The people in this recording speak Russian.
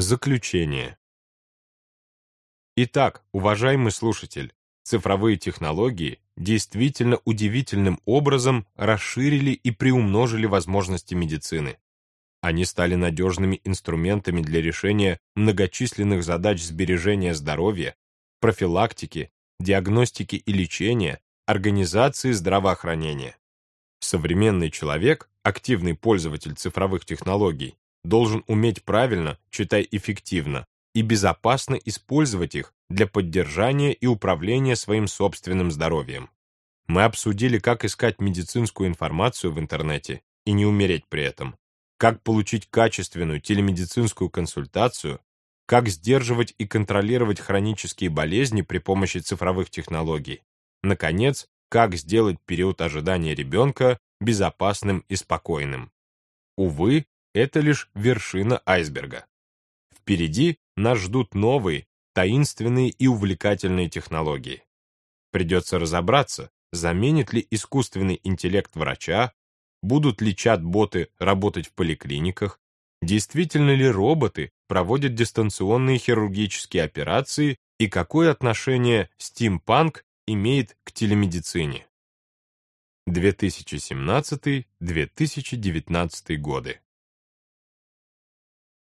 Заключение. Итак, уважаемый слушатель, цифровые технологии действительно удивительным образом расширили и приумножили возможности медицины. Они стали надежными инструментами для решения многочисленных задач сбережения здоровья, профилактики, диагностики и лечения, организации здравоохранения. Современный человек, активный пользователь цифровых технологий, должен уметь правильно, читай эффективно, и безопасно использовать их для поддержания и управления своим собственным здоровьем. Мы обсудили, как искать медицинскую информацию в интернете и не умереть при этом, как получить качественную телемедицинскую консультацию, как сдерживать и контролировать хронические болезни при помощи цифровых технологий. Наконец, как сделать период ожидания ребенка безопасным и спокойным. Увы, это лишь вершина айсберга. Впереди нас ждут новые, таинственные и увлекательные технологии. Придется разобраться, заменит ли искусственный интеллект врача, будут ли чат-боты работать в поликлиниках, действительно ли роботы проводят дистанционные хирургические операции и какое отношение стимпанк имеет к телемедицине. 2017-2019 годы